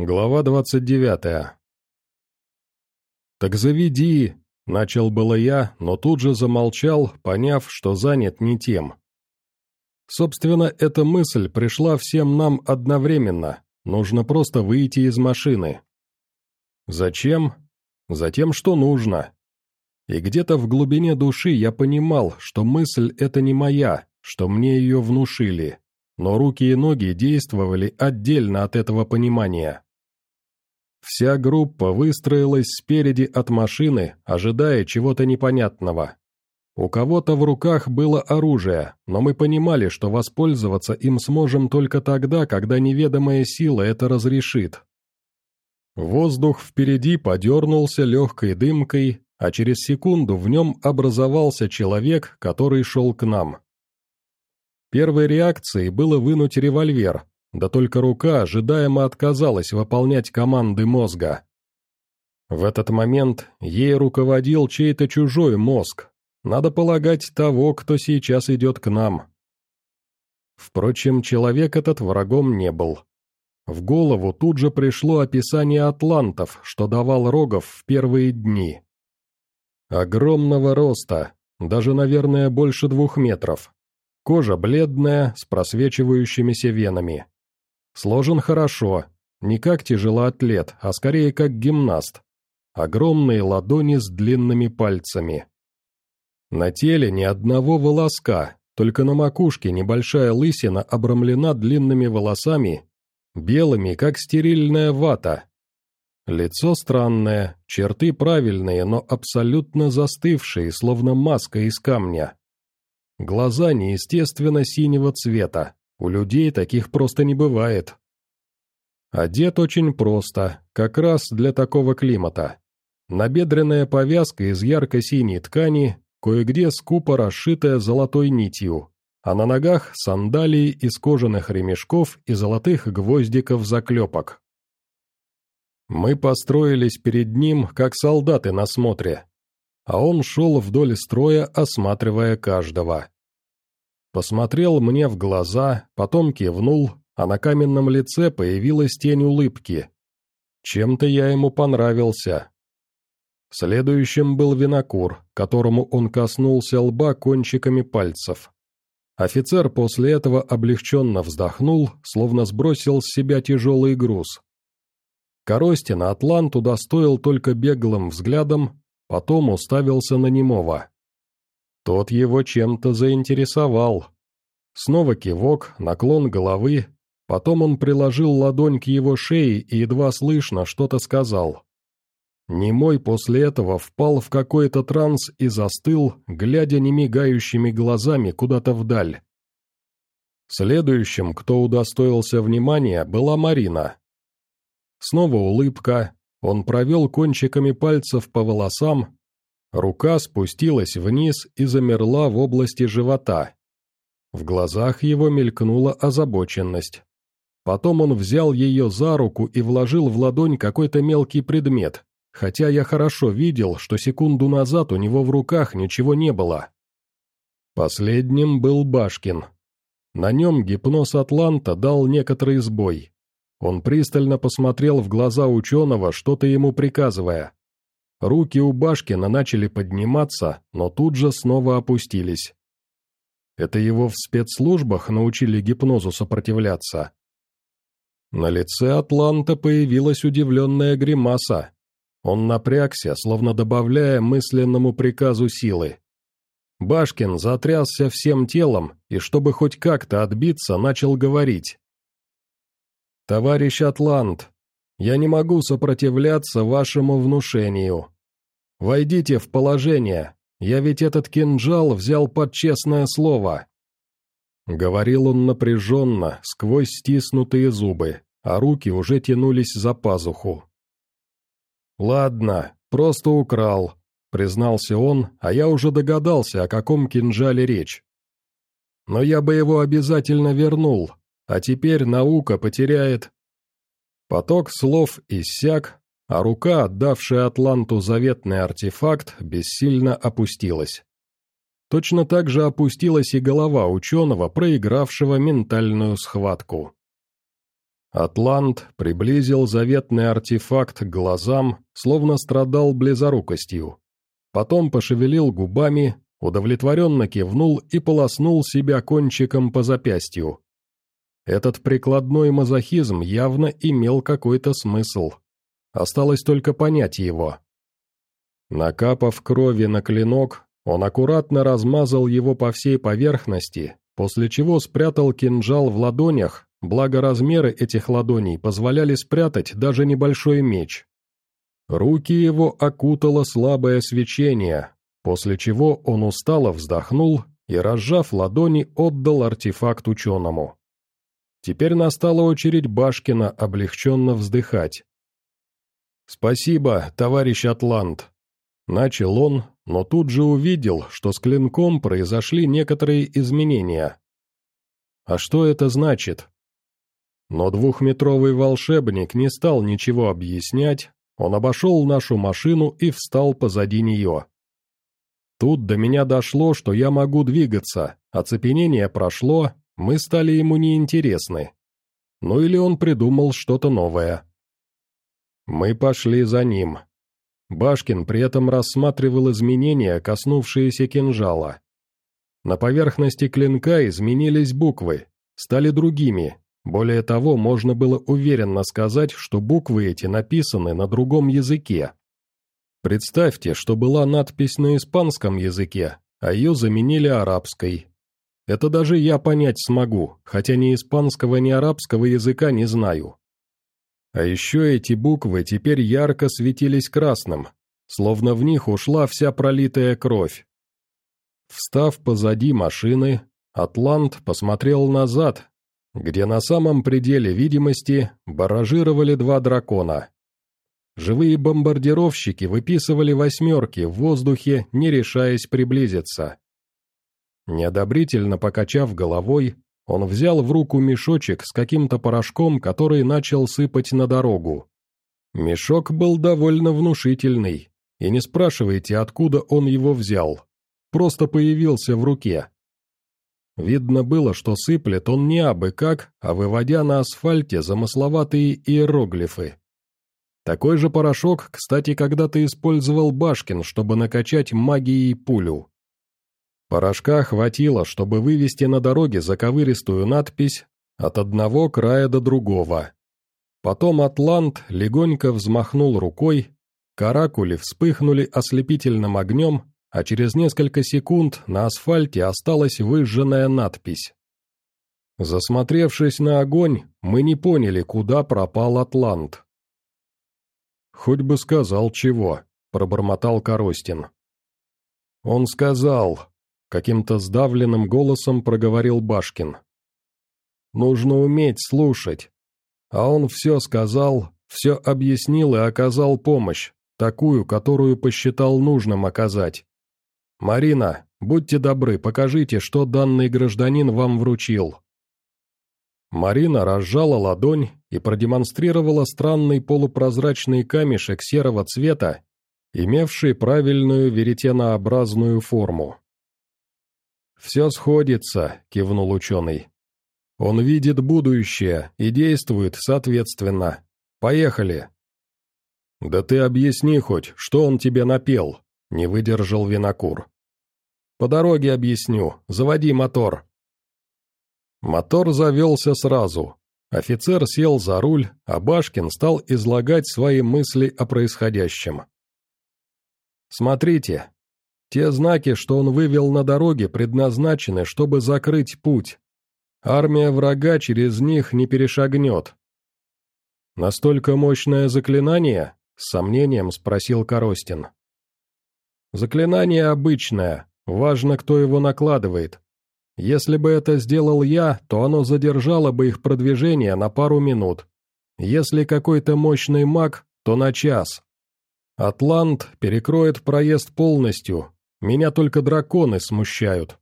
Глава двадцать девятая. «Так заведи!» — начал было я, но тут же замолчал, поняв, что занят не тем. Собственно, эта мысль пришла всем нам одновременно. Нужно просто выйти из машины. Зачем? Затем, что нужно. И где-то в глубине души я понимал, что мысль эта не моя, что мне ее внушили. Но руки и ноги действовали отдельно от этого понимания. Вся группа выстроилась спереди от машины, ожидая чего-то непонятного. У кого-то в руках было оружие, но мы понимали, что воспользоваться им сможем только тогда, когда неведомая сила это разрешит. Воздух впереди подернулся легкой дымкой, а через секунду в нем образовался человек, который шел к нам. Первой реакцией было вынуть револьвер, да только рука ожидаемо отказалась выполнять команды мозга. В этот момент ей руководил чей-то чужой мозг, надо полагать того, кто сейчас идет к нам. Впрочем, человек этот врагом не был. В голову тут же пришло описание атлантов, что давал Рогов в первые дни. Огромного роста, даже, наверное, больше двух метров. Кожа бледная, с просвечивающимися венами. Сложен хорошо, не как тяжелоатлет, а скорее как гимнаст. Огромные ладони с длинными пальцами. На теле ни одного волоска, только на макушке небольшая лысина обрамлена длинными волосами, белыми, как стерильная вата. Лицо странное, черты правильные, но абсолютно застывшие, словно маска из камня. Глаза неестественно синего цвета, у людей таких просто не бывает. Одет очень просто, как раз для такого климата. Набедренная повязка из ярко-синей ткани, кое-где скупо расшитая золотой нитью, а на ногах сандалии из кожаных ремешков и золотых гвоздиков-заклепок. Мы построились перед ним, как солдаты на смотре, а он шел вдоль строя, осматривая каждого. Посмотрел мне в глаза, потом кивнул, а на каменном лице появилась тень улыбки. Чем-то я ему понравился. Следующим был винокур, которому он коснулся лба кончиками пальцев. Офицер после этого облегченно вздохнул, словно сбросил с себя тяжелый груз. Коростина Атлант удостоил только беглым взглядом, потом уставился на немого. Тот его чем-то заинтересовал. Снова кивок, наклон головы, потом он приложил ладонь к его шее и едва слышно что-то сказал. Немой после этого впал в какой-то транс и застыл, глядя немигающими глазами куда-то вдаль. Следующим, кто удостоился внимания, была Марина. Снова улыбка, он провел кончиками пальцев по волосам, Рука спустилась вниз и замерла в области живота. В глазах его мелькнула озабоченность. Потом он взял ее за руку и вложил в ладонь какой-то мелкий предмет, хотя я хорошо видел, что секунду назад у него в руках ничего не было. Последним был Башкин. На нем гипноз Атланта дал некоторый сбой. Он пристально посмотрел в глаза ученого, что-то ему приказывая. Руки у Башкина начали подниматься, но тут же снова опустились. Это его в спецслужбах научили гипнозу сопротивляться. На лице Атланта появилась удивленная гримаса. Он напрягся, словно добавляя мысленному приказу силы. Башкин затрясся всем телом и, чтобы хоть как-то отбиться, начал говорить. «Товарищ Атлант, я не могу сопротивляться вашему внушению. Войдите в положение, я ведь этот кинжал взял под честное слово». Говорил он напряженно, сквозь стиснутые зубы, а руки уже тянулись за пазуху. «Ладно, просто украл», — признался он, а я уже догадался, о каком кинжале речь. «Но я бы его обязательно вернул, а теперь наука потеряет Поток слов иссяк, а рука, отдавшая Атланту заветный артефакт, бессильно опустилась. Точно так же опустилась и голова ученого, проигравшего ментальную схватку. Атлант приблизил заветный артефакт к глазам, словно страдал близорукостью. Потом пошевелил губами, удовлетворенно кивнул и полоснул себя кончиком по запястью. Этот прикладной мазохизм явно имел какой-то смысл. Осталось только понять его. Накапав крови на клинок, он аккуратно размазал его по всей поверхности, после чего спрятал кинжал в ладонях, благо размеры этих ладоней позволяли спрятать даже небольшой меч. Руки его окутало слабое свечение, после чего он устало вздохнул и, разжав ладони, отдал артефакт ученому. Теперь настала очередь Башкина облегченно вздыхать. «Спасибо, товарищ Атлант», — начал он, но тут же увидел, что с клинком произошли некоторые изменения. «А что это значит?» Но двухметровый волшебник не стал ничего объяснять, он обошел нашу машину и встал позади нее. Тут до меня дошло, что я могу двигаться, оцепенение прошло, мы стали ему неинтересны. Ну или он придумал что-то новое. Мы пошли за ним. Башкин при этом рассматривал изменения, коснувшиеся кинжала. На поверхности клинка изменились буквы, стали другими, более того, можно было уверенно сказать, что буквы эти написаны на другом языке. Представьте, что была надпись на испанском языке, а ее заменили арабской. Это даже я понять смогу, хотя ни испанского, ни арабского языка не знаю. А еще эти буквы теперь ярко светились красным, словно в них ушла вся пролитая кровь. Встав позади машины, Атлант посмотрел назад где на самом пределе видимости баражировали два дракона. Живые бомбардировщики выписывали восьмерки в воздухе, не решаясь приблизиться. Неодобрительно покачав головой, он взял в руку мешочек с каким-то порошком, который начал сыпать на дорогу. Мешок был довольно внушительный, и не спрашивайте, откуда он его взял. Просто появился в руке. Видно было, что сыплет он не абы как, а выводя на асфальте замысловатые иероглифы. Такой же порошок, кстати, когда-то использовал Башкин, чтобы накачать магией пулю. Порошка хватило, чтобы вывести на дороге заковыристую надпись «От одного края до другого». Потом Атлант легонько взмахнул рукой, каракули вспыхнули ослепительным огнем, а через несколько секунд на асфальте осталась выжженная надпись. Засмотревшись на огонь, мы не поняли, куда пропал Атлант. «Хоть бы сказал чего», — пробормотал Коростин. «Он сказал», — каким-то сдавленным голосом проговорил Башкин. «Нужно уметь слушать. А он все сказал, все объяснил и оказал помощь, такую, которую посчитал нужным оказать. «Марина, будьте добры, покажите, что данный гражданин вам вручил». Марина разжала ладонь и продемонстрировала странный полупрозрачный камешек серого цвета, имевший правильную веретенообразную форму. «Все сходится», — кивнул ученый. «Он видит будущее и действует соответственно. Поехали». «Да ты объясни хоть, что он тебе напел», не выдержал винокур. «По дороге объясню. Заводи мотор». Мотор завелся сразу. Офицер сел за руль, а Башкин стал излагать свои мысли о происходящем. «Смотрите, те знаки, что он вывел на дороге, предназначены, чтобы закрыть путь. Армия врага через них не перешагнет». «Настолько мощное заклинание?» — с сомнением спросил Коростин. Заклинание обычное, важно, кто его накладывает. Если бы это сделал я, то оно задержало бы их продвижение на пару минут. Если какой-то мощный маг, то на час. Атлант перекроет проезд полностью, меня только драконы смущают.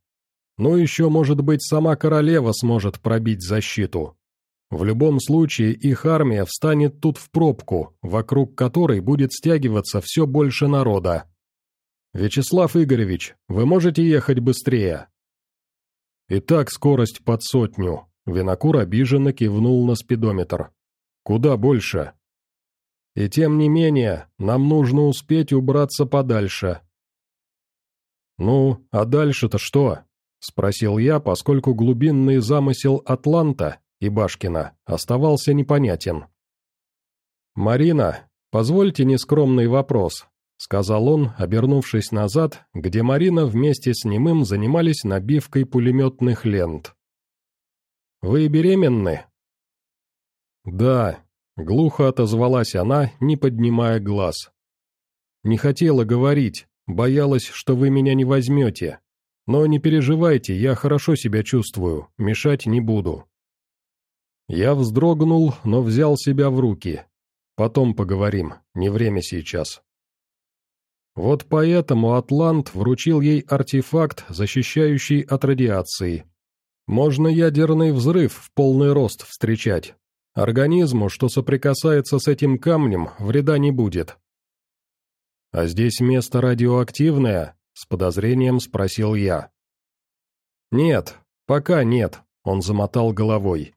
Ну еще, может быть, сама королева сможет пробить защиту. В любом случае, их армия встанет тут в пробку, вокруг которой будет стягиваться все больше народа. «Вячеслав Игоревич, вы можете ехать быстрее?» «Итак, скорость под сотню», — Винокур обиженно кивнул на спидометр. Куда больше? И тем не менее, нам нужно успеть убраться подальше. «Ну, а дальше-то что?» — спросил я, поскольку глубинный замысел Атланта и Башкина оставался непонятен. «Марина, позвольте нескромный вопрос», — сказал он, обернувшись назад, где Марина вместе с немым занимались набивкой пулеметных лент. «Вы беременны?» «Да», — глухо отозвалась она, не поднимая глаз. «Не хотела говорить, боялась, что вы меня не возьмете. Но не переживайте, я хорошо себя чувствую, мешать не буду». Я вздрогнул, но взял себя в руки. Потом поговорим, не время сейчас. Вот поэтому Атлант вручил ей артефакт, защищающий от радиации. Можно ядерный взрыв в полный рост встречать. Организму, что соприкасается с этим камнем, вреда не будет. «А здесь место радиоактивное?» — с подозрением спросил я. «Нет, пока нет», — он замотал головой.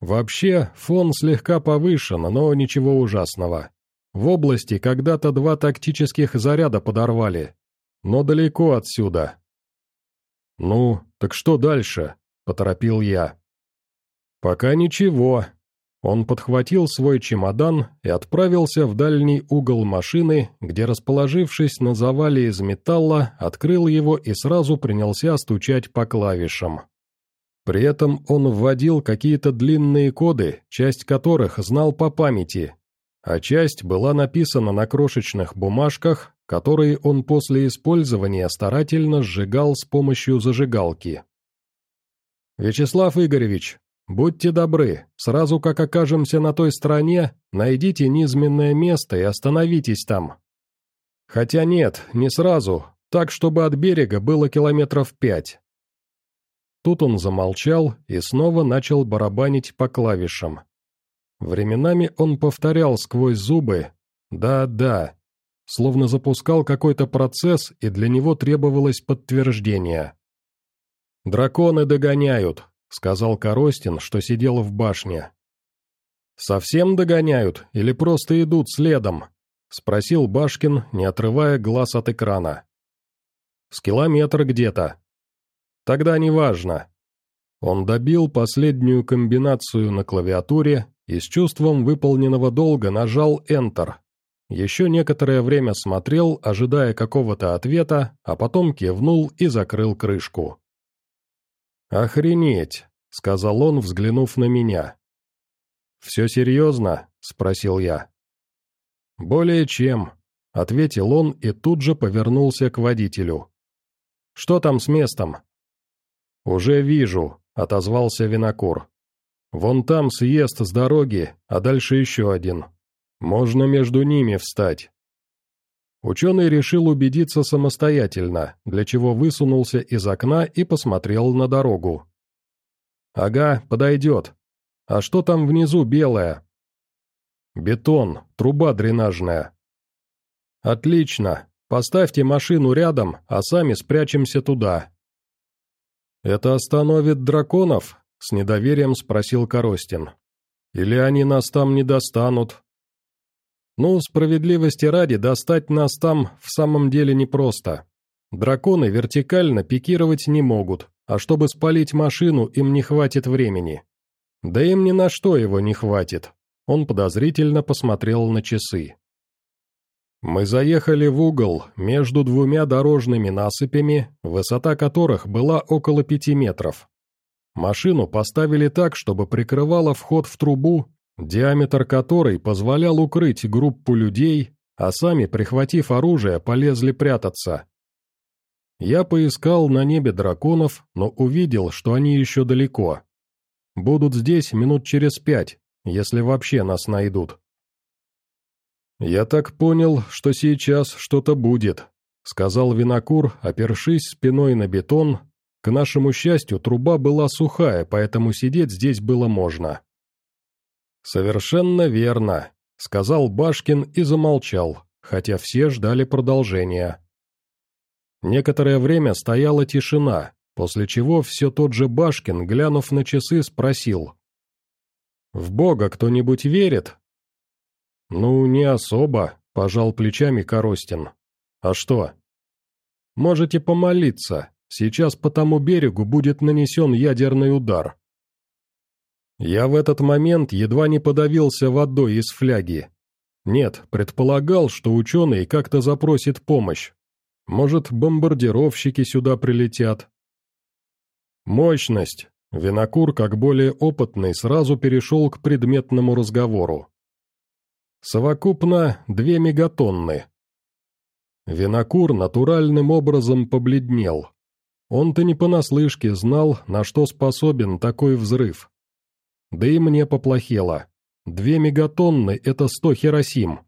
«Вообще, фон слегка повышен, но ничего ужасного. В области когда-то два тактических заряда подорвали, но далеко отсюда». «Ну, так что дальше?» — поторопил я. «Пока ничего», он подхватил свой чемодан и отправился в дальний угол машины, где, расположившись на завале из металла, открыл его и сразу принялся стучать по клавишам. При этом он вводил какие-то длинные коды, часть которых знал по памяти, а часть была написана на крошечных бумажках, которые он после использования старательно сжигал с помощью зажигалки. «Вячеслав Игоревич, «Будьте добры, сразу как окажемся на той стороне, найдите низменное место и остановитесь там. Хотя нет, не сразу, так, чтобы от берега было километров пять». Тут он замолчал и снова начал барабанить по клавишам. Временами он повторял сквозь зубы «да-да», словно запускал какой-то процесс, и для него требовалось подтверждение. «Драконы догоняют, — сказал Коростин, что сидел в башне. «Совсем догоняют или просто идут следом?» — спросил Башкин, не отрывая глаз от экрана. «С километра где-то». «Тогда неважно». Он добил последнюю комбинацию на клавиатуре и с чувством выполненного долга нажал Enter. Еще некоторое время смотрел, ожидая какого-то ответа, а потом кивнул и закрыл крышку. «Охренеть!» — сказал он, взглянув на меня. «Все серьезно?» — спросил я. «Более чем», — ответил он и тут же повернулся к водителю. «Что там с местом?» «Уже вижу», — отозвался винокур. «Вон там съезд с дороги, а дальше еще один. Можно между ними встать». Ученый решил убедиться самостоятельно, для чего высунулся из окна и посмотрел на дорогу. «Ага, подойдет. А что там внизу белое?» «Бетон, труба дренажная». «Отлично. Поставьте машину рядом, а сами спрячемся туда». «Это остановит драконов?» — с недоверием спросил Коростин. «Или они нас там не достанут?» Ну, справедливости ради, достать нас там в самом деле непросто. Драконы вертикально пикировать не могут, а чтобы спалить машину, им не хватит времени. Да им ни на что его не хватит. Он подозрительно посмотрел на часы. Мы заехали в угол между двумя дорожными насыпями, высота которых была около пяти метров. Машину поставили так, чтобы прикрывала вход в трубу диаметр которой позволял укрыть группу людей, а сами, прихватив оружие, полезли прятаться. Я поискал на небе драконов, но увидел, что они еще далеко. Будут здесь минут через пять, если вообще нас найдут. «Я так понял, что сейчас что-то будет», — сказал Винокур, опершись спиной на бетон. К нашему счастью, труба была сухая, поэтому сидеть здесь было можно. «Совершенно верно», — сказал Башкин и замолчал, хотя все ждали продолжения. Некоторое время стояла тишина, после чего все тот же Башкин, глянув на часы, спросил. В Бога кто-нибудь верит?» «Ну, не особо», — пожал плечами Коростин. «А что?» «Можете помолиться. Сейчас по тому берегу будет нанесен ядерный удар». Я в этот момент едва не подавился водой из фляги. Нет, предполагал, что ученый как-то запросит помощь. Может, бомбардировщики сюда прилетят. Мощность. Винокур, как более опытный, сразу перешел к предметному разговору. Совокупно две мегатонны. Винокур натуральным образом побледнел. Он-то не понаслышке знал, на что способен такой взрыв. Да и мне поплохело. Две мегатонны — это сто Хиросим.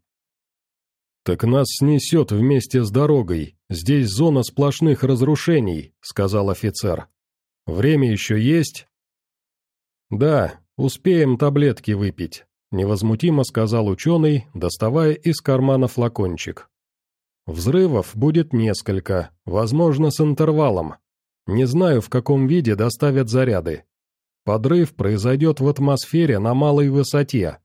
«Так нас снесет вместе с дорогой. Здесь зона сплошных разрушений», — сказал офицер. «Время еще есть?» «Да, успеем таблетки выпить», — невозмутимо сказал ученый, доставая из кармана флакончик. «Взрывов будет несколько, возможно, с интервалом. Не знаю, в каком виде доставят заряды. Подрыв произойдет в атмосфере на малой высоте.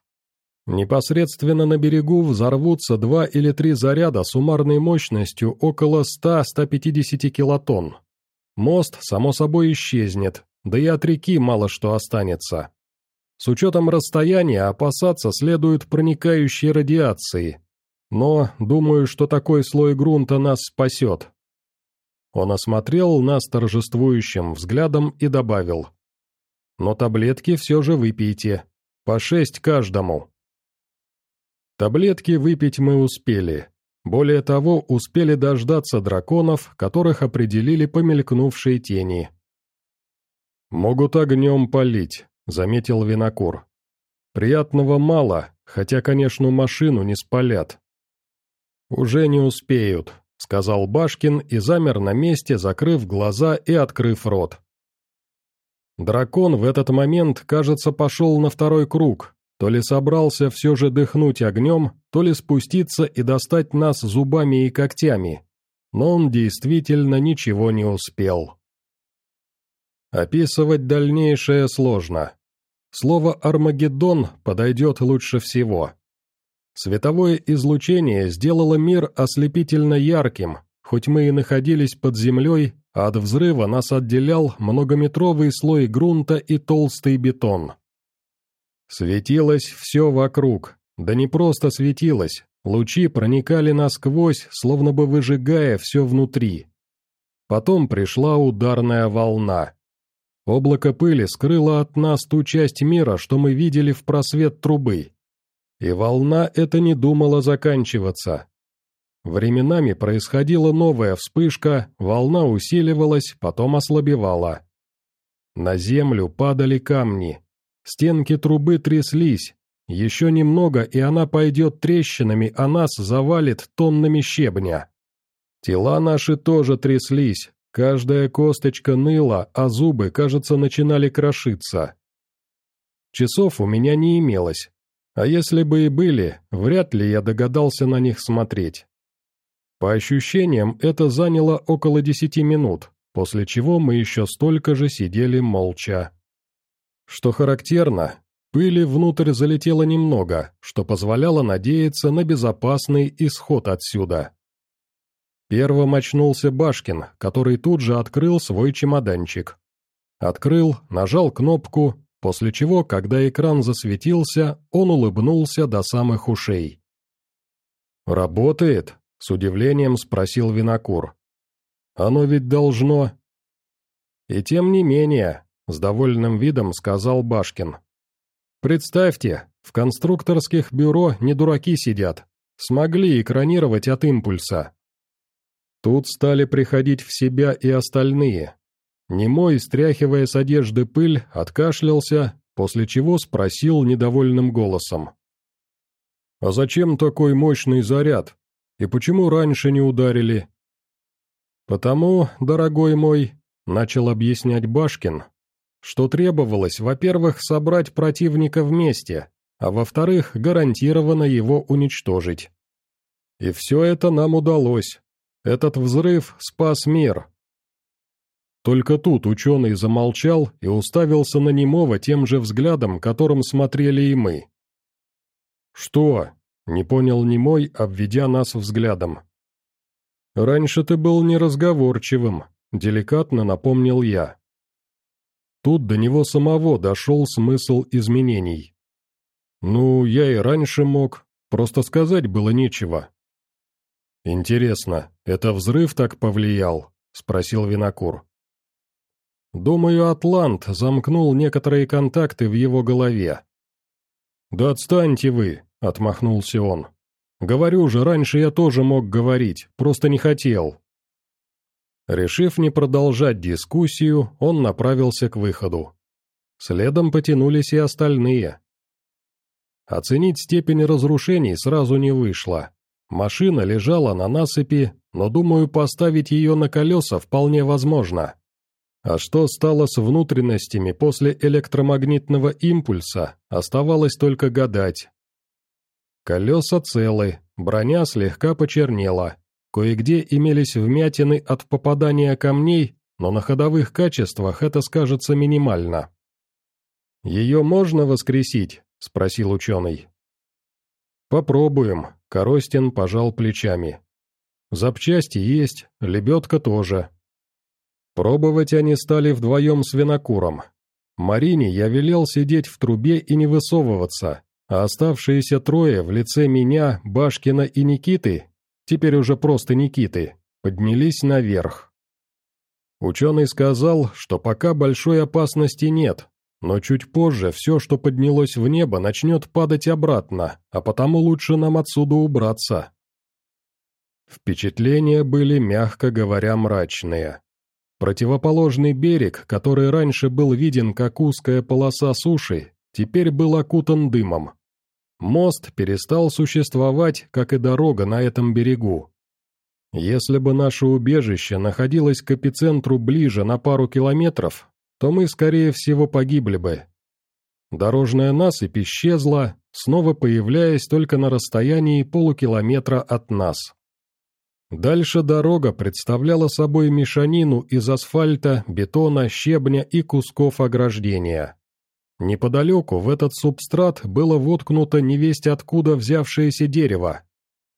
Непосредственно на берегу взорвутся два или три заряда суммарной мощностью около 100-150 килотонн. Мост, само собой, исчезнет, да и от реки мало что останется. С учетом расстояния опасаться следует проникающей радиации. Но, думаю, что такой слой грунта нас спасет. Он осмотрел нас торжествующим взглядом и добавил. Но таблетки все же выпейте. По шесть каждому. Таблетки выпить мы успели. Более того, успели дождаться драконов, которых определили по мелькнувшей тени. «Могут огнем полить», — заметил Винокур. «Приятного мало, хотя, конечно, машину не спалят». «Уже не успеют», — сказал Башкин и замер на месте, закрыв глаза и открыв рот. Дракон в этот момент, кажется, пошел на второй круг, то ли собрался все же дыхнуть огнем, то ли спуститься и достать нас зубами и когтями. Но он действительно ничего не успел. Описывать дальнейшее сложно. Слово «Армагеддон» подойдет лучше всего. Световое излучение сделало мир ослепительно ярким, хоть мы и находились под землей, от взрыва нас отделял многометровый слой грунта и толстый бетон. Светилось все вокруг, да не просто светилось, лучи проникали насквозь, словно бы выжигая все внутри. Потом пришла ударная волна. Облако пыли скрыло от нас ту часть мира, что мы видели в просвет трубы. И волна эта не думала заканчиваться. Временами происходила новая вспышка, волна усиливалась, потом ослабевала. На землю падали камни. Стенки трубы тряслись. Еще немного, и она пойдет трещинами, а нас завалит тоннами щебня. Тела наши тоже тряслись, каждая косточка ныла, а зубы, кажется, начинали крошиться. Часов у меня не имелось, а если бы и были, вряд ли я догадался на них смотреть. По ощущениям, это заняло около десяти минут, после чего мы еще столько же сидели молча. Что характерно, пыли внутрь залетело немного, что позволяло надеяться на безопасный исход отсюда. Первым очнулся Башкин, который тут же открыл свой чемоданчик. Открыл, нажал кнопку, после чего, когда экран засветился, он улыбнулся до самых ушей. «Работает?» С удивлением спросил Винокур. «Оно ведь должно...» «И тем не менее», — с довольным видом сказал Башкин. «Представьте, в конструкторских бюро не дураки сидят. Смогли экранировать от импульса». Тут стали приходить в себя и остальные. Немой, стряхивая с одежды пыль, откашлялся, после чего спросил недовольным голосом. «А зачем такой мощный заряд? И почему раньше не ударили?» «Потому, дорогой мой», — начал объяснять Башкин, что требовалось, во-первых, собрать противника вместе, а во-вторых, гарантированно его уничтожить. И все это нам удалось. Этот взрыв спас мир. Только тут ученый замолчал и уставился на немого тем же взглядом, которым смотрели и мы. «Что?» — не понял немой, обведя нас взглядом. «Раньше ты был неразговорчивым», — деликатно напомнил я. Тут до него самого дошел смысл изменений. «Ну, я и раньше мог, просто сказать было нечего». «Интересно, это взрыв так повлиял?» — спросил Винокур. «Думаю, Атлант замкнул некоторые контакты в его голове». «Да отстаньте вы», — отмахнулся он. Говорю же, раньше я тоже мог говорить, просто не хотел. Решив не продолжать дискуссию, он направился к выходу. Следом потянулись и остальные. Оценить степень разрушений сразу не вышло. Машина лежала на насыпи, но, думаю, поставить ее на колеса вполне возможно. А что стало с внутренностями после электромагнитного импульса, оставалось только гадать. Колеса целы, броня слегка почернела. Кое-где имелись вмятины от попадания камней, но на ходовых качествах это скажется минимально. «Ее можно воскресить?» — спросил ученый. «Попробуем», — Коростин пожал плечами. «Запчасти есть, лебедка тоже». Пробовать они стали вдвоем с винокуром. Марине я велел сидеть в трубе и не высовываться, а оставшиеся трое в лице меня, Башкина и Никиты, теперь уже просто Никиты, поднялись наверх. Ученый сказал, что пока большой опасности нет, но чуть позже все, что поднялось в небо, начнет падать обратно, а потому лучше нам отсюда убраться. Впечатления были, мягко говоря, мрачные. Противоположный берег, который раньше был виден как узкая полоса суши, теперь был окутан дымом. Мост перестал существовать, как и дорога на этом берегу. Если бы наше убежище находилось к эпицентру ближе на пару километров, то мы, скорее всего, погибли бы. Дорожная насыпь исчезла, снова появляясь только на расстоянии полукилометра от нас. Дальше дорога представляла собой мешанину из асфальта, бетона, щебня и кусков ограждения. Неподалеку в этот субстрат было воткнуто невесть откуда взявшееся дерево,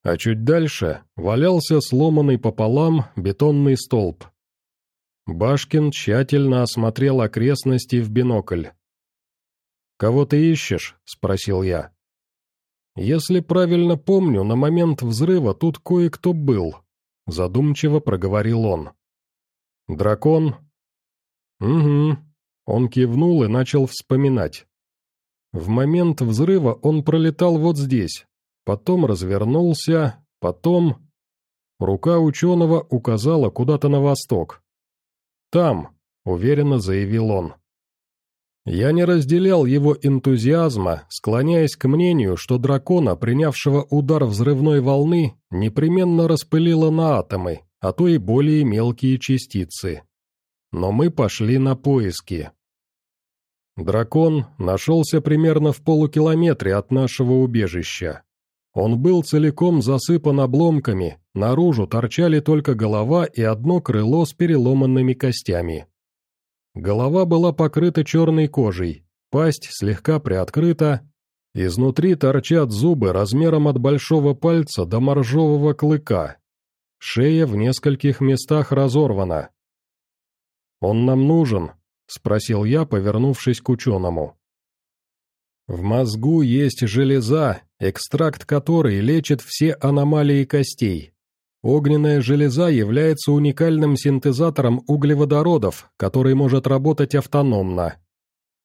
а чуть дальше валялся сломанный пополам бетонный столб. Башкин тщательно осмотрел окрестности в бинокль. «Кого ты ищешь?» — спросил я. «Если правильно помню, на момент взрыва тут кое-кто был», — задумчиво проговорил он. «Дракон?» «Угу», он кивнул и начал вспоминать. В момент взрыва он пролетал вот здесь, потом развернулся, потом... Рука ученого указала куда-то на восток. «Там», — уверенно заявил он. Я не разделял его энтузиазма, склоняясь к мнению, что дракона, принявшего удар взрывной волны, непременно распылило на атомы, а то и более мелкие частицы. Но мы пошли на поиски. Дракон нашелся примерно в полукилометре от нашего убежища. Он был целиком засыпан обломками, наружу торчали только голова и одно крыло с переломанными костями. Голова была покрыта черной кожей, пасть слегка приоткрыта, изнутри торчат зубы размером от большого пальца до моржового клыка. Шея в нескольких местах разорвана. «Он нам нужен», — спросил я, повернувшись к ученому. В мозгу есть железа, экстракт которой лечит все аномалии костей. Огненная железа является уникальным синтезатором углеводородов, который может работать автономно.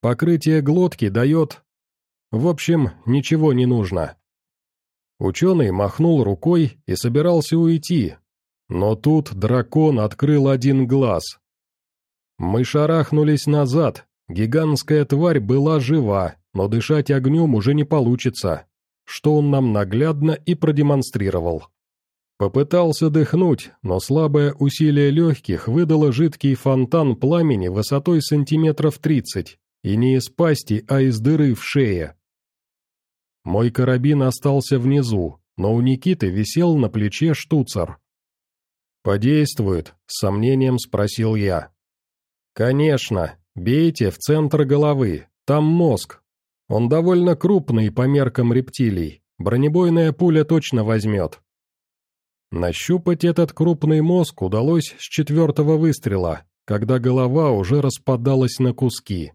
Покрытие глотки дает... В общем, ничего не нужно. Ученый махнул рукой и собирался уйти, но тут дракон открыл один глаз, мы шарахнулись назад. Гигантская тварь была жива, но дышать огнем уже не получится, что он нам наглядно и продемонстрировал. Попытался дыхнуть, но слабое усилие легких выдало жидкий фонтан пламени высотой сантиметров тридцать, и не из пасти, а из дыры в шее. Мой карабин остался внизу, но у Никиты висел на плече штуцер. «Подействует?» — с сомнением спросил я. «Конечно, бейте в центр головы, там мозг. Он довольно крупный по меркам рептилий, бронебойная пуля точно возьмет». Нащупать этот крупный мозг удалось с четвертого выстрела, когда голова уже распадалась на куски.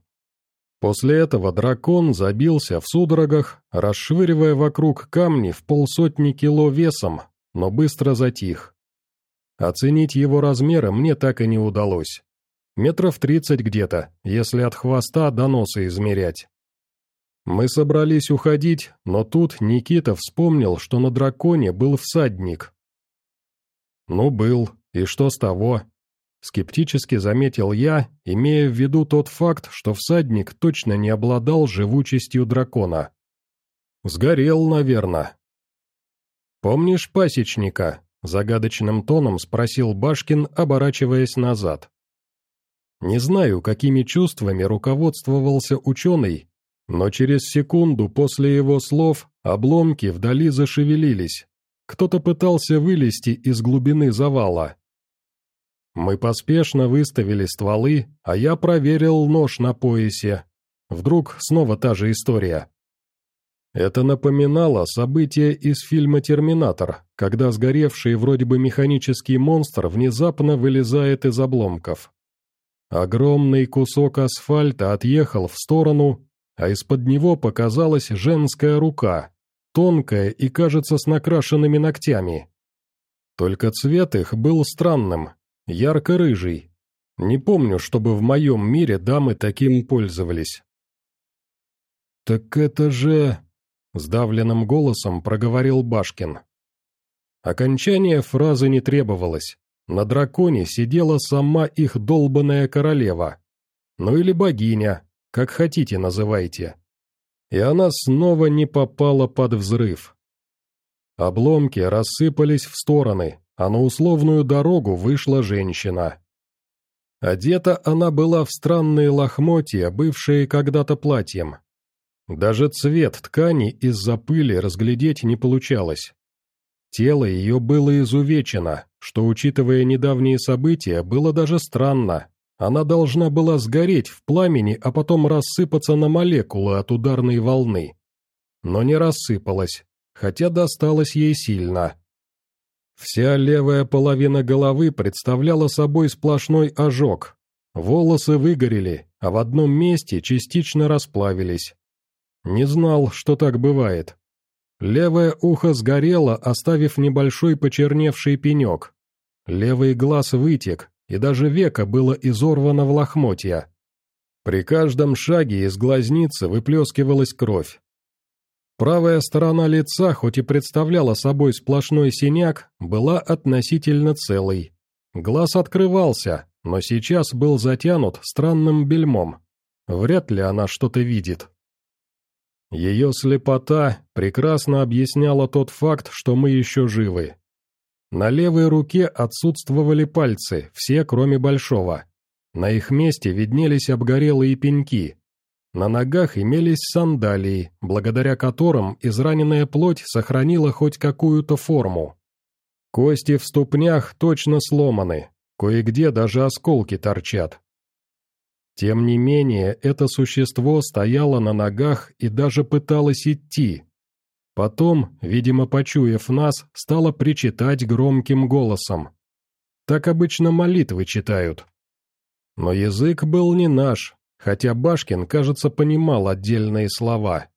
После этого дракон забился в судорогах, расшвыривая вокруг камни в полсотни кило весом, но быстро затих. Оценить его размеры мне так и не удалось. Метров тридцать где-то, если от хвоста до носа измерять. Мы собрались уходить, но тут Никита вспомнил, что на драконе был всадник. Ну, был, и что с того? Скептически заметил я, имея в виду тот факт, что всадник точно не обладал живучестью дракона. Сгорел, наверное. «Помнишь пасечника?» — загадочным тоном спросил Башкин, оборачиваясь назад. Не знаю, какими чувствами руководствовался ученый, но через секунду после его слов обломки вдали зашевелились. Кто-то пытался вылезти из глубины завала. Мы поспешно выставили стволы, а я проверил нож на поясе. Вдруг снова та же история. Это напоминало события из фильма «Терминатор», когда сгоревший вроде бы механический монстр внезапно вылезает из обломков. Огромный кусок асфальта отъехал в сторону, а из-под него показалась женская рука, тонкая и, кажется, с накрашенными ногтями. Только цвет их был странным, Ярко-рыжий. Не помню, чтобы в моем мире дамы таким пользовались. «Так это же...» — сдавленным голосом проговорил Башкин. Окончание фразы не требовалось. На драконе сидела сама их долбаная королева. Ну или богиня, как хотите называйте. И она снова не попала под взрыв. Обломки рассыпались в стороны, а на условную дорогу вышла женщина. Одета она была в странные лохмотья, бывшие когда-то платьем. Даже цвет ткани из-за пыли разглядеть не получалось. Тело ее было изувечено, что, учитывая недавние события, было даже странно. Она должна была сгореть в пламени, а потом рассыпаться на молекулы от ударной волны. Но не рассыпалась, хотя досталось ей сильно. Вся левая половина головы представляла собой сплошной ожог. Волосы выгорели, а в одном месте частично расплавились. Не знал, что так бывает. Левое ухо сгорело, оставив небольшой почерневший пенек. Левый глаз вытек, и даже веко было изорвано в лохмотья. При каждом шаге из глазницы выплескивалась кровь. Правая сторона лица, хоть и представляла собой сплошной синяк, была относительно целой. Глаз открывался, но сейчас был затянут странным бельмом. Вряд ли она что-то видит. Ее слепота прекрасно объясняла тот факт, что мы еще живы. На левой руке отсутствовали пальцы, все кроме большого. На их месте виднелись обгорелые пеньки, на ногах имелись сандалии, благодаря которым израненная плоть сохранила хоть какую-то форму. Кости в ступнях точно сломаны, кое-где даже осколки торчат. Тем не менее, это существо стояло на ногах и даже пыталось идти. Потом, видимо, почуяв нас, стало причитать громким голосом. Так обычно молитвы читают. Но язык был не наш, хотя Башкин, кажется, понимал отдельные слова.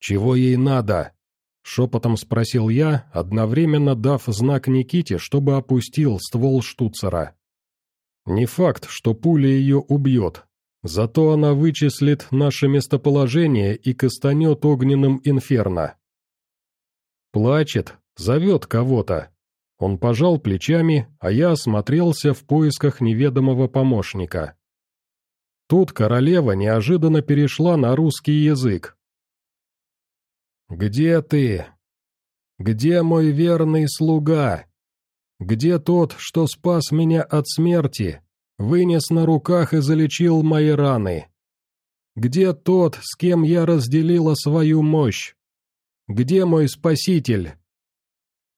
«Чего ей надо?» — шепотом спросил я, одновременно дав знак Никите, чтобы опустил ствол штуцера. «Не факт, что пуля ее убьет, зато она вычислит наше местоположение и кастанет огненным инферно». Плачет, зовет кого-то. Он пожал плечами, а я осмотрелся в поисках неведомого помощника. Тут королева неожиданно перешла на русский язык. «Где ты? Где мой верный слуга? Где тот, что спас меня от смерти, вынес на руках и залечил мои раны? Где тот, с кем я разделила свою мощь? Где мой спаситель?»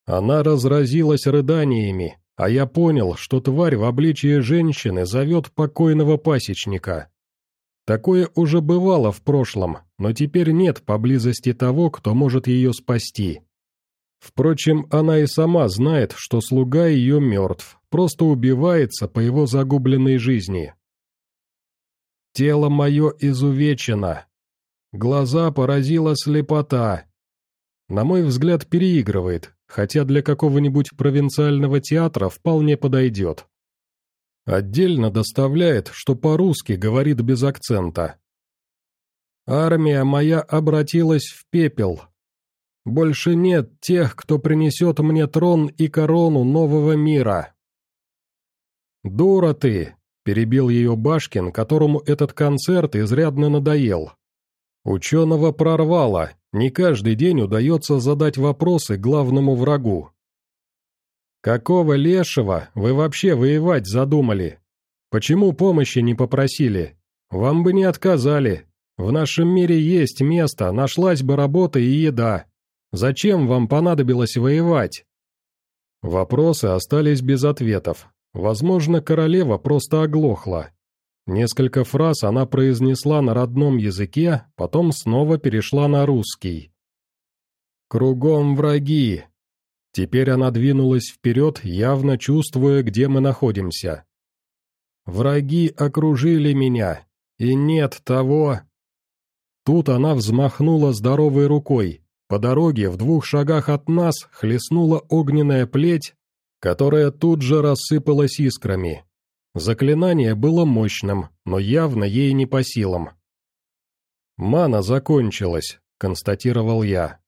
Она разразилась рыданиями, а я понял, что тварь в обличии женщины зовет покойного пасечника. Такое уже бывало в прошлом, но теперь нет поблизости того, кто может ее спасти. Впрочем, она и сама знает, что слуга ее мертв, просто убивается по его загубленной жизни. Тело мое изувечено. Глаза поразила слепота. На мой взгляд, переигрывает, хотя для какого-нибудь провинциального театра вполне подойдет. Отдельно доставляет, что по-русски говорит без акцента. Армия моя обратилась в пепел. Больше нет тех, кто принесет мне трон и корону нового мира. «Дура ты!» — перебил ее Башкин, которому этот концерт изрядно надоел. Ученого прорвало, не каждый день удается задать вопросы главному врагу. «Какого лешего вы вообще воевать задумали? Почему помощи не попросили? Вам бы не отказали. В нашем мире есть место, нашлась бы работа и еда. Зачем вам понадобилось воевать?» Вопросы остались без ответов. Возможно, королева просто оглохла. Несколько фраз она произнесла на родном языке, потом снова перешла на русский. «Кругом враги, Теперь она двинулась вперед, явно чувствуя, где мы находимся. «Враги окружили меня, и нет того...» Тут она взмахнула здоровой рукой. По дороге в двух шагах от нас хлестнула огненная плеть, которая тут же рассыпалась искрами. Заклинание было мощным, но явно ей не по силам. «Мана закончилась», — констатировал я.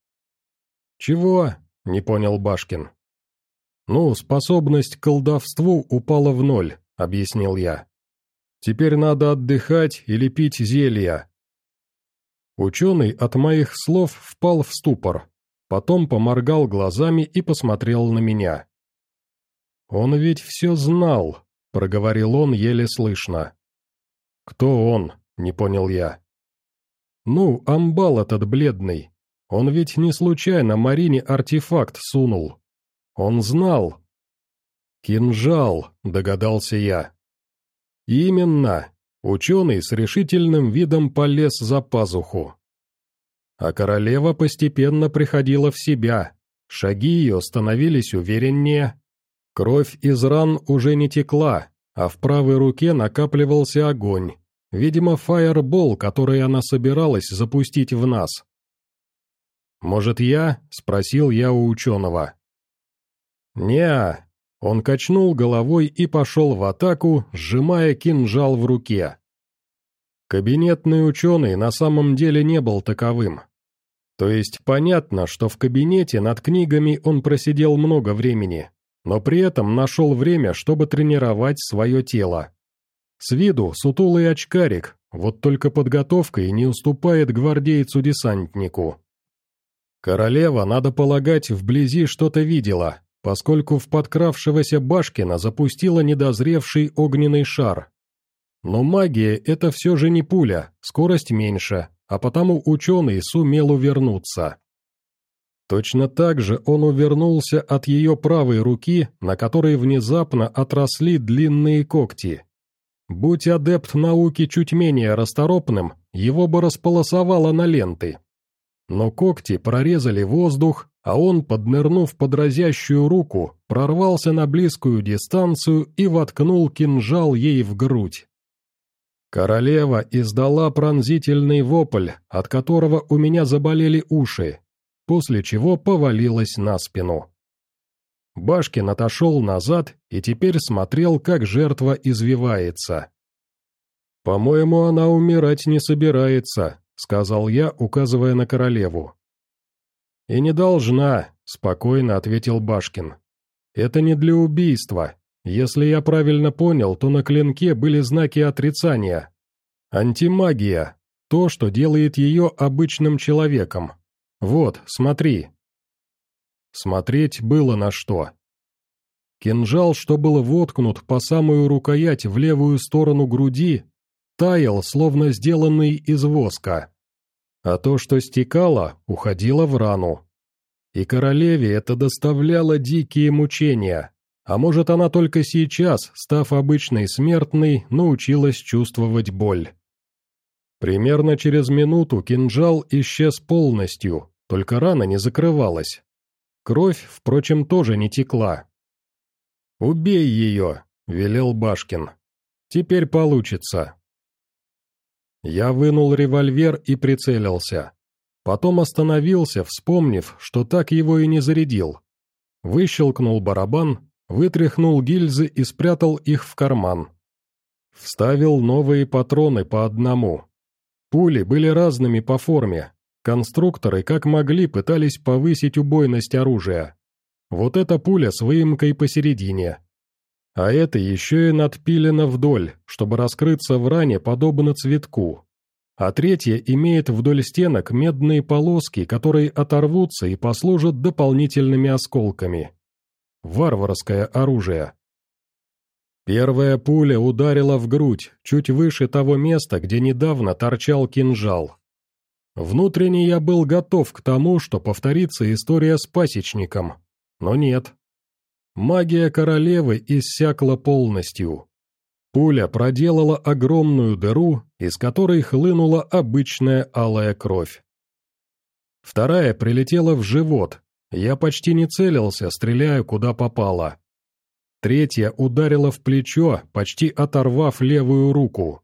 «Чего?» — не понял Башкин. «Ну, способность к колдовству упала в ноль», — объяснил я. «Теперь надо отдыхать или пить зелья». Ученый от моих слов впал в ступор, потом поморгал глазами и посмотрел на меня. «Он ведь все знал», — проговорил он еле слышно. «Кто он?» — не понял я. «Ну, амбал этот бледный, он ведь не случайно Марине артефакт сунул. Он знал. «Кинжал», — догадался я. «Именно. Ученый с решительным видом полез за пазуху. А королева постепенно приходила в себя. Шаги ее становились увереннее. Кровь из ран уже не текла, а в правой руке накапливался огонь. Видимо, фаербол, который она собиралась запустить в нас. «Может, я?» — спросил я у ученого. не Он качнул головой и пошел в атаку, сжимая кинжал в руке. Кабинетный ученый на самом деле не был таковым. То есть понятно, что в кабинете над книгами он просидел много времени, но при этом нашел время, чтобы тренировать свое тело. С виду сутулый очкарик, вот только подготовкой не уступает гвардейцу-десантнику. Королева, надо полагать, вблизи что-то видела, поскольку в подкравшегося Башкина запустила недозревший огненный шар. Но магия — это все же не пуля, скорость меньше, а потому ученый сумел увернуться. Точно так же он увернулся от ее правой руки, на которой внезапно отросли длинные когти. Будь адепт науки чуть менее расторопным, его бы располосовало на ленты. Но когти прорезали воздух, а он, поднырнув под разящую руку, прорвался на близкую дистанцию и воткнул кинжал ей в грудь. Королева издала пронзительный вопль, от которого у меня заболели уши, после чего повалилась на спину. Башкин отошел назад и теперь смотрел, как жертва извивается. «По-моему, она умирать не собирается», — сказал я, указывая на королеву. «И не должна», — спокойно ответил Башкин. «Это не для убийства. Если я правильно понял, то на клинке были знаки отрицания. Антимагия. То, что делает ее обычным человеком. Вот, смотри». Смотреть было на что. Кинжал, что был воткнут по самую рукоять в левую сторону груди, таял, словно сделанный из воска. А то, что стекало, уходило в рану. И королеве это доставляло дикие мучения. А может, она только сейчас, став обычной смертной, научилась чувствовать боль. Примерно через минуту кинжал исчез полностью, только рана не закрывалась. Кровь, впрочем, тоже не текла. «Убей ее!» — велел Башкин. «Теперь получится». Я вынул револьвер и прицелился. Потом остановился, вспомнив, что так его и не зарядил. Выщелкнул барабан, вытряхнул гильзы и спрятал их в карман. Вставил новые патроны по одному. Пули были разными по форме. Конструкторы как могли пытались повысить убойность оружия. Вот эта пуля с выемкой посередине. А это еще и надпилено вдоль, чтобы раскрыться в ране подобно цветку. А третья имеет вдоль стенок медные полоски, которые оторвутся и послужат дополнительными осколками. Варварское оружие. Первая пуля ударила в грудь, чуть выше того места, где недавно торчал кинжал. Внутренне я был готов к тому, что повторится история с пасечником, но нет. Магия королевы иссякла полностью. Пуля проделала огромную дыру, из которой хлынула обычная алая кровь. Вторая прилетела в живот, я почти не целился, стреляя куда попало. Третья ударила в плечо, почти оторвав левую руку.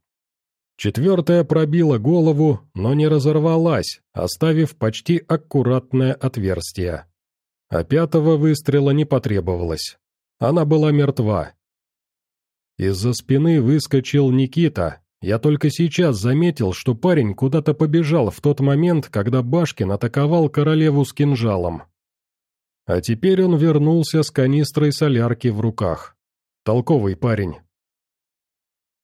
Четвертая пробила голову, но не разорвалась, оставив почти аккуратное отверстие. А пятого выстрела не потребовалось. Она была мертва. Из-за спины выскочил Никита. Я только сейчас заметил, что парень куда-то побежал в тот момент, когда Башкин атаковал королеву с кинжалом. А теперь он вернулся с канистрой солярки в руках. Толковый парень.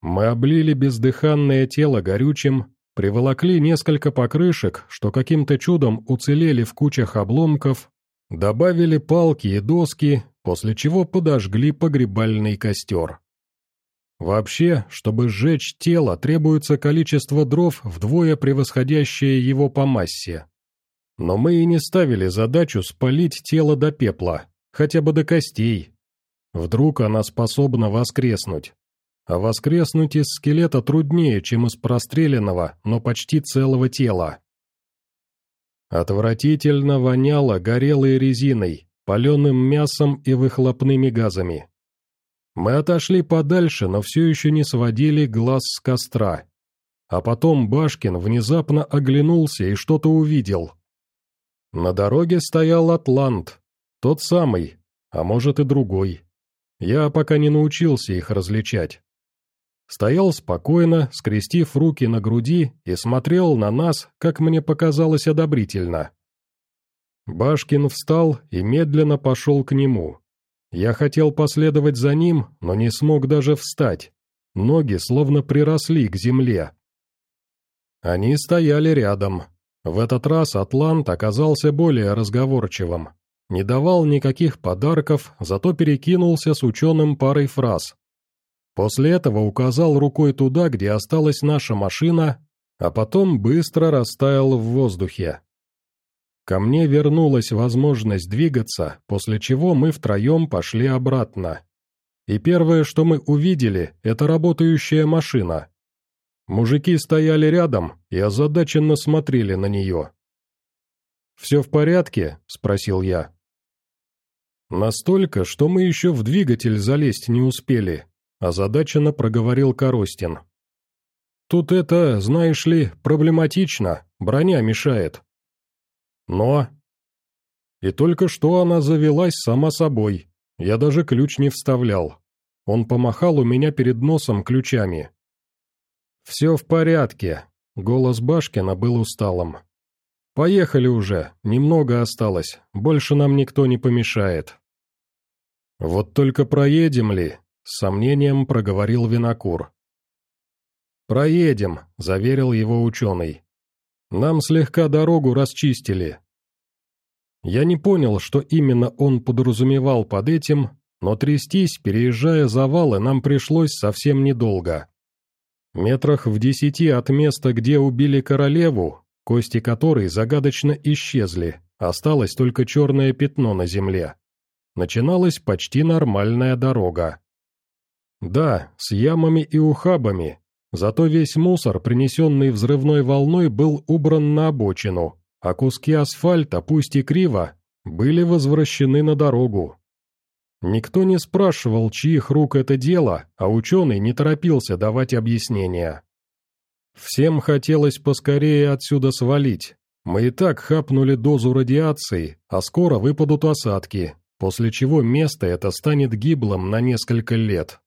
Мы облили бездыханное тело горючим, приволокли несколько покрышек, что каким-то чудом уцелели в кучах обломков, добавили палки и доски, после чего подожгли погребальный костер. Вообще, чтобы сжечь тело, требуется количество дров, вдвое превосходящее его по массе. Но мы и не ставили задачу спалить тело до пепла, хотя бы до костей. Вдруг она способна воскреснуть. А воскреснуть из скелета труднее, чем из простреленного, но почти целого тела. Отвратительно воняло горелой резиной, паленым мясом и выхлопными газами. Мы отошли подальше, но все еще не сводили глаз с костра. А потом Башкин внезапно оглянулся и что-то увидел. На дороге стоял Атлант, тот самый, а может и другой. Я пока не научился их различать. Стоял спокойно, скрестив руки на груди и смотрел на нас, как мне показалось, одобрительно. Башкин встал и медленно пошел к нему. Я хотел последовать за ним, но не смог даже встать. Ноги словно приросли к земле. Они стояли рядом, в этот раз Атлант оказался более разговорчивым. Не давал никаких подарков, зато перекинулся с ученым парой фраз. После этого указал рукой туда, где осталась наша машина, а потом быстро растаял в воздухе. Ко мне вернулась возможность двигаться, после чего мы втроем пошли обратно. И первое, что мы увидели, это работающая машина. Мужики стояли рядом и озадаченно смотрели на нее. «Все в порядке?» — спросил я. «Настолько, что мы еще в двигатель залезть не успели», — озадаченно проговорил Коростин. «Тут это, знаешь ли, проблематично, броня мешает». «Но...» И только что она завелась сама собой, я даже ключ не вставлял. Он помахал у меня перед носом ключами. «Все в порядке», — голос Башкина был усталым. «Поехали уже, немного осталось, больше нам никто не помешает». «Вот только проедем ли?» — с сомнением проговорил Винокур. «Проедем», — заверил его ученый. «Нам слегка дорогу расчистили». Я не понял, что именно он подразумевал под этим, но трястись, переезжая завалы, нам пришлось совсем недолго. Метрах в десяти от места, где убили королеву, кости которой загадочно исчезли, осталось только черное пятно на земле. начиналась почти нормальная дорога. Да, с ямами и ухабами, зато весь мусор, принесенный взрывной волной, был убран на обочину, а куски асфальта, пусть и криво, были возвращены на дорогу. Никто не спрашивал, чьих рук это дело, а ученый не торопился давать объяснения. Всем хотелось поскорее отсюда свалить. Мы и так хапнули дозу радиации, а скоро выпадут осадки, после чего место это станет гиблым на несколько лет.